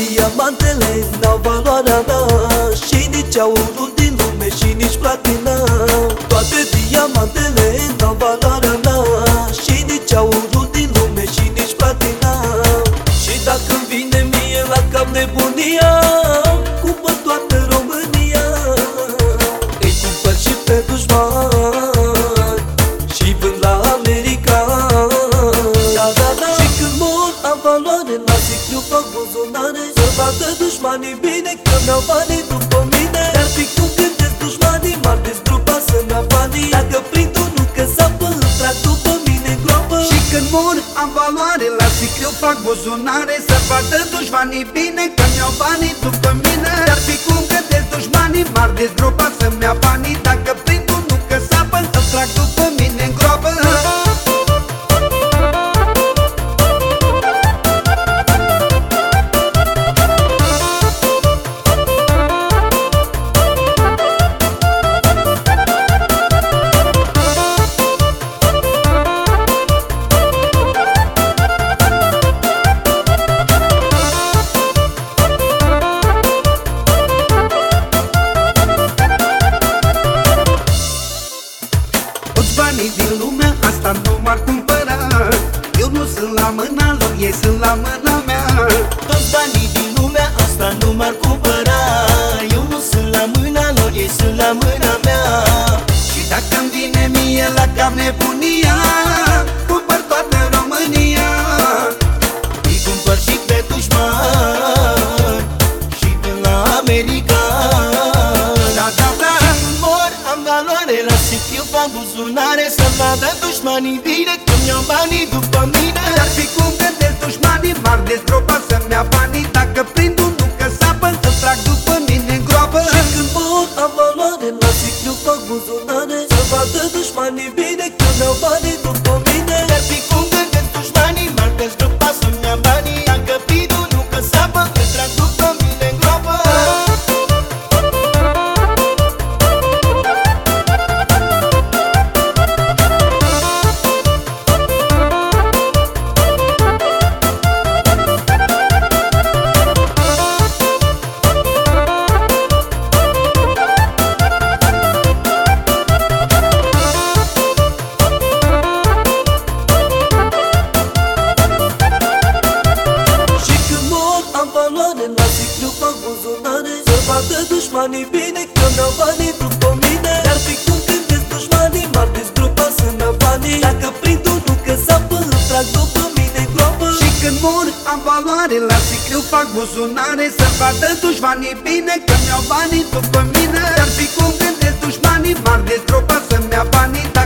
Toate diamantele n-au valoarea mea Și nici aurul din lume și nici platina. Toate diamantele n-au valoarea mea Și nici aurul din lume și nici platina. Și dacă vine mie la cap nebunia fac buzunare. Să vadă dușmanii bine Că mi-au banii după mine. Dar fi cum gândesc dușmanii M-ar dezgrupa să-mi ia banii. Dacă prind unul că sapă Îl trag după mine în groapă. Și când mor am valoare La sicriu fac buzunare. Să vadă dușmanii bine Că mi-au banii după mine. Dar fi cum gândesc dușmanii M-ar dezgropa banii din lumea asta nu m-ar cumpăra. Eu nu sunt la mâna lor, ei sunt la mâna mea. Toți banii din lumea asta nu m-ar cumpăra. Eu nu sunt la mâna lor, ei sunt la mâna mea. Și dacă îmi vine mie la cap nebunia valoare La sicriu fac buzunare Să vadă dușmanii bine Că mi-au banii după mine. Dar fi cum gândesc dușmanii M-ar dezgropa să-mi ia banii Dacă prind unul că sapă Îl trag după mine în groapă. Și când mor am valoare La sicriu fac buzunare Să vadă dușmanii bine am valoare La sicriu fac buzunare Să vadă dușmanii bine Că mi-au banii după mine. Dar fi cum gândesc dușmanii M-ar dezgrupa să-mi ia banii Dacă prind unul că sapă Îl trag după mine în groapă. Și când mor am valoare La sicriu fac buzunare Să vadă dușmanii bine Că mi-au banii după mine. Dar fi cum gândesc dușmanii M-ar dezgropa să-mi ia banii Dacă